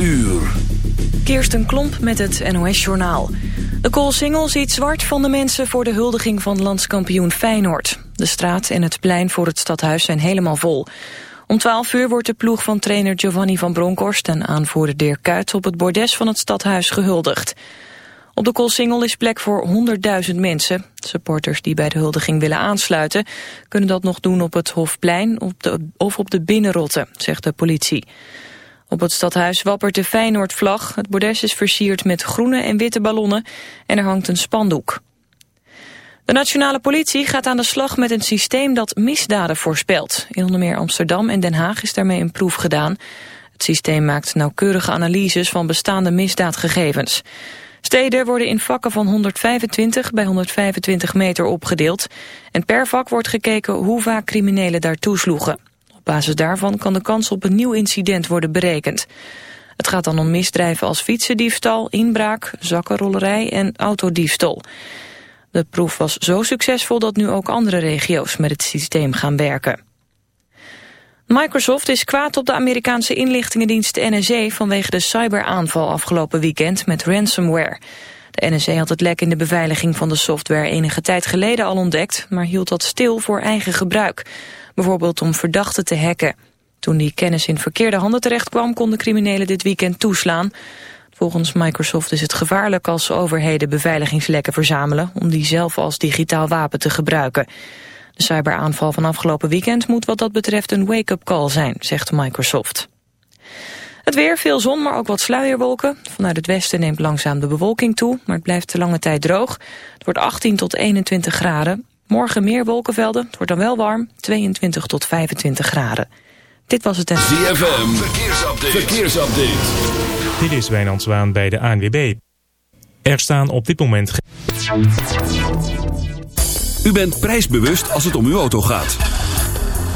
uur. Kirsten Klomp met het NOS-journaal. De Koolsingel ziet zwart van de mensen voor de huldiging van landskampioen Feyenoord. De straat en het plein voor het stadhuis zijn helemaal vol. Om 12 uur wordt de ploeg van trainer Giovanni van Bronckhorst... en aanvoerder Dirk Kuyt op het bordes van het stadhuis gehuldigd. Op de Koolsingel is plek voor 100.000 mensen. Supporters die bij de huldiging willen aansluiten... kunnen dat nog doen op het Hofplein of op de Binnenrotte, zegt de politie. Op het stadhuis wappert de Feyenoord-vlag. Het bordes is versierd met groene en witte ballonnen en er hangt een spandoek. De nationale politie gaat aan de slag met een systeem dat misdaden voorspelt. In onder meer Amsterdam en Den Haag is daarmee een proef gedaan. Het systeem maakt nauwkeurige analyses van bestaande misdaadgegevens. Steden worden in vakken van 125 bij 125 meter opgedeeld. En per vak wordt gekeken hoe vaak criminelen daar toesloegen. Basis daarvan kan de kans op een nieuw incident worden berekend. Het gaat dan om misdrijven als fietsendiefstal, inbraak, zakkenrollerij en autodiefstal. De proef was zo succesvol dat nu ook andere regio's met het systeem gaan werken. Microsoft is kwaad op de Amerikaanse inlichtingendienst NSA vanwege de cyberaanval afgelopen weekend met ransomware. De NSA had het lek in de beveiliging van de software enige tijd geleden al ontdekt, maar hield dat stil voor eigen gebruik. Bijvoorbeeld om verdachten te hacken. Toen die kennis in verkeerde handen terecht kwam, konden criminelen dit weekend toeslaan. Volgens Microsoft is het gevaarlijk als overheden beveiligingslekken verzamelen... om die zelf als digitaal wapen te gebruiken. De cyberaanval van afgelopen weekend moet wat dat betreft een wake-up call zijn, zegt Microsoft. Het weer, veel zon, maar ook wat sluierwolken. Vanuit het westen neemt langzaam de bewolking toe, maar het blijft de lange tijd droog. Het wordt 18 tot 21 graden. Morgen meer wolkenvelden, het wordt dan wel warm, 22 tot 25 graden. Dit was het... ZFM, verkeersupdate. verkeersupdate. Dit is Wijnand Zwaan bij de ANWB. Er staan op dit moment... U bent prijsbewust als het om uw auto gaat.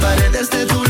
paredes de tu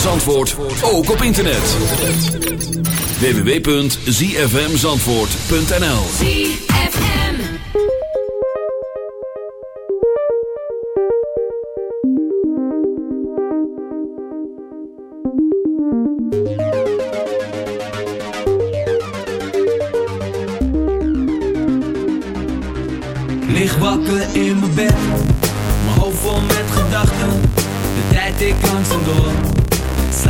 Van Zandvoort, ook op internet. www.zfmzandvoort.nl ZFM. Lig wakker in mijn bed, mijn hoofd vol met gedachten. De tijd ik langzaam door,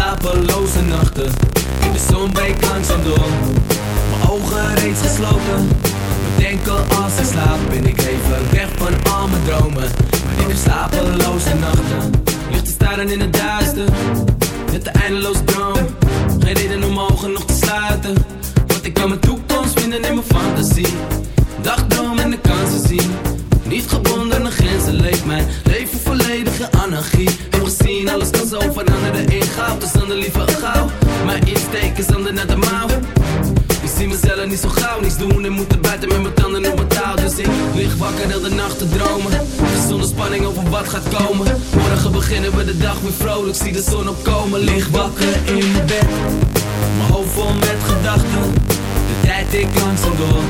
slapeloze nachten. In de zon breekt langzaam door, mijn ogen reeds gesloten. Bedenken als ik slaap, ben ik even weg van al mijn dromen. Maar ik heb slapeloze nachten, lig te staren in het duister. Met de eindeloze droom, geen reden om ogen nog te sluiten. Want ik kan mijn toekomst vinden in mijn fantasie. Dagdroom de. Ik zie mezelf niet zo gauw niets doen en moeten buiten met mijn tanden op mijn touw. Dus ik lig wakker heel de nacht te dromen. Zonder spanning over wat gaat komen. Morgen beginnen we de dag weer vrolijk. Zie de zon opkomen. Lig wakker in bed. Mijn hoofd vol met gedachten. De tijd ik langzaam door.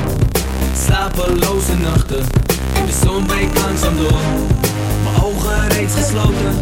Slapeloze nachten. In de zon breekt langzaam door. Mijn ogen reeds gesloten.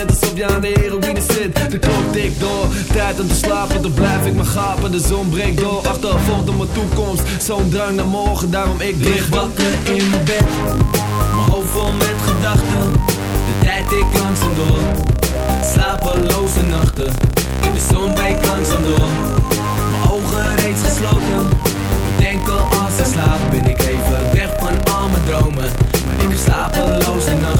net alsof je aan de heroïne zit. De klok tikt door, tijd om te slapen Dan blijf ik maar gapen, de zon breekt door Achtervolgd op mijn toekomst, zo'n drang naar morgen Daarom ik lig wakker in mijn bed. Mijn hoofd vol met gedachten De tijd tikt langzaam door. Slapeloze nachten In de zon breekt langzaam door. Mijn ogen reeds gesloten Denk al als ik slaap Ben ik even weg van al mijn dromen. Maar ik heb slapeloze nachten.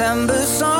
December song.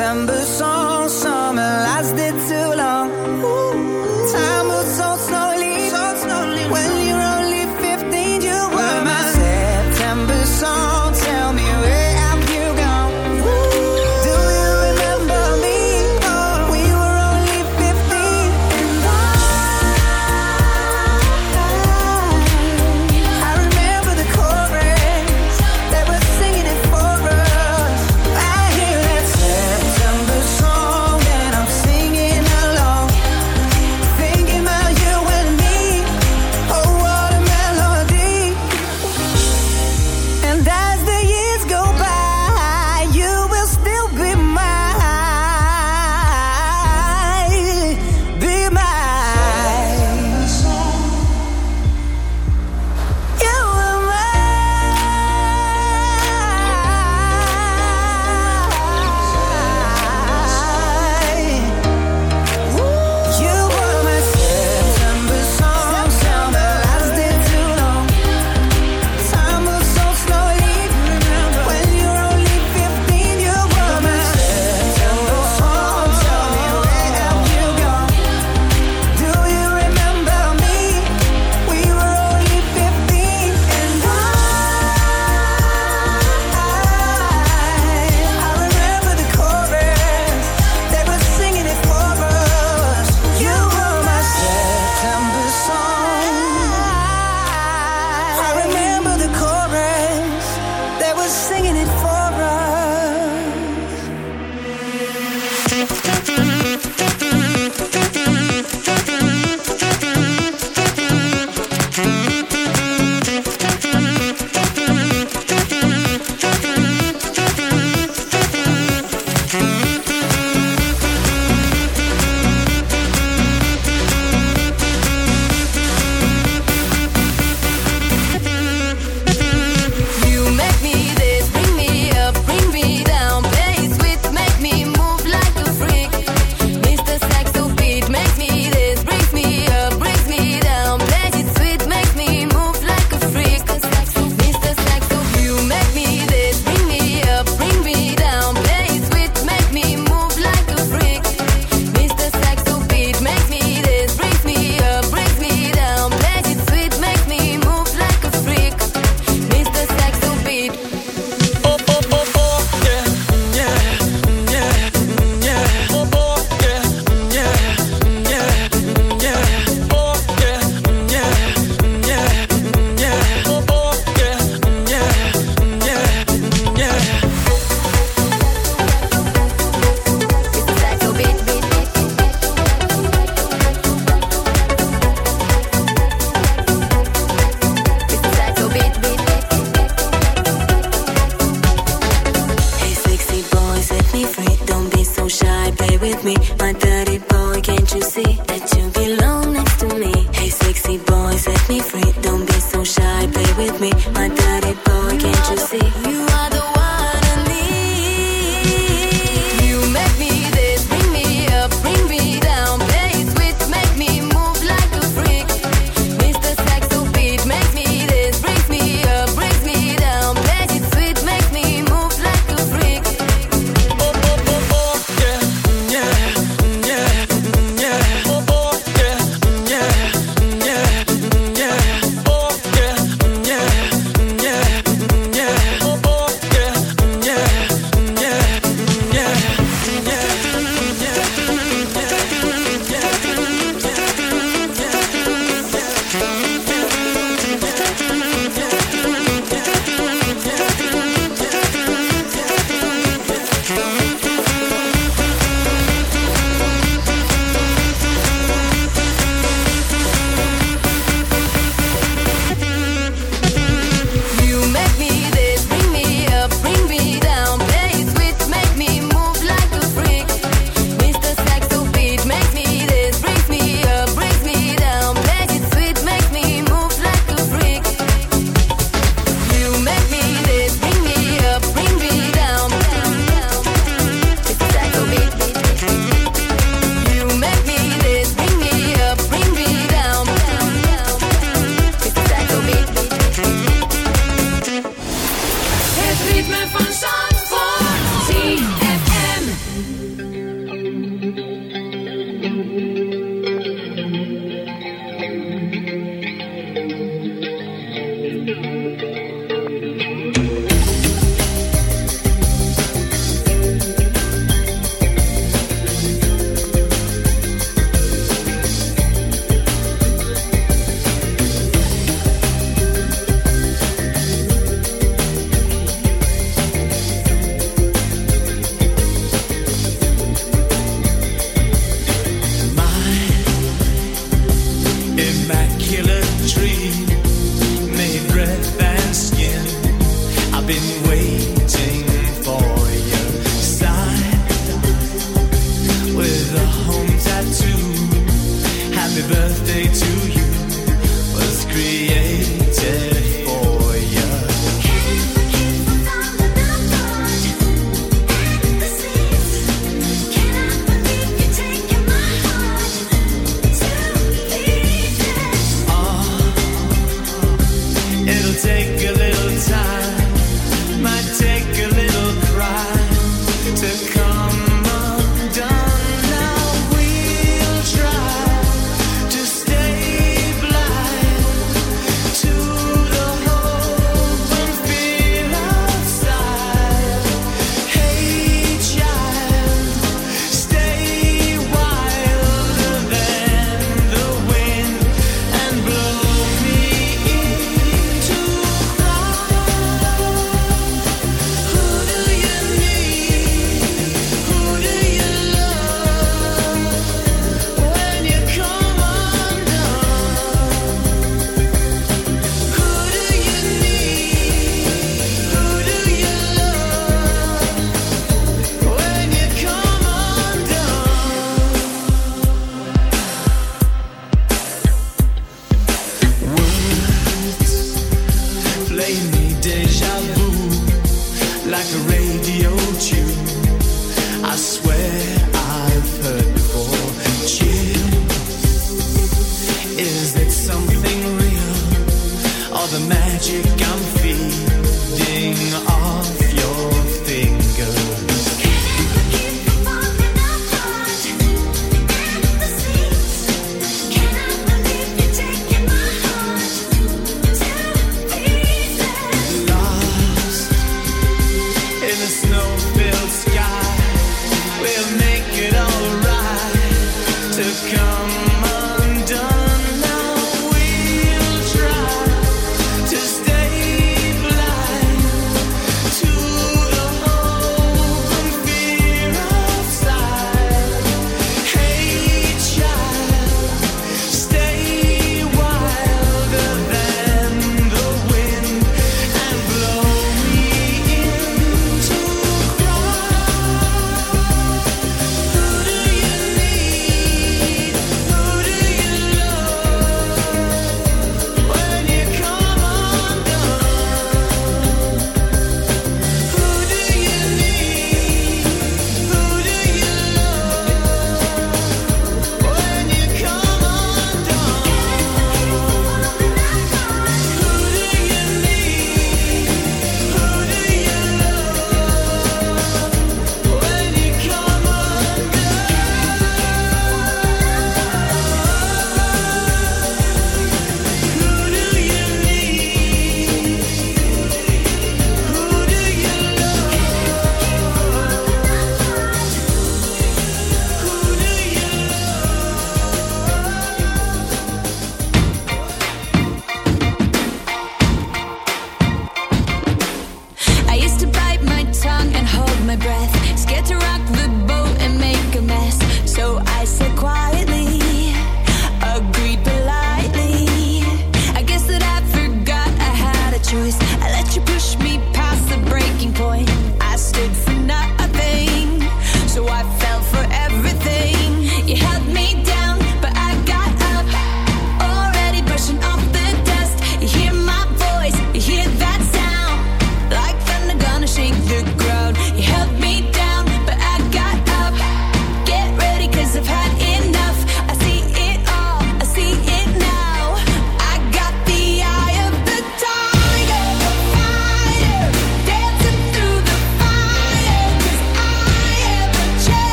December song dream made red and skin. I've been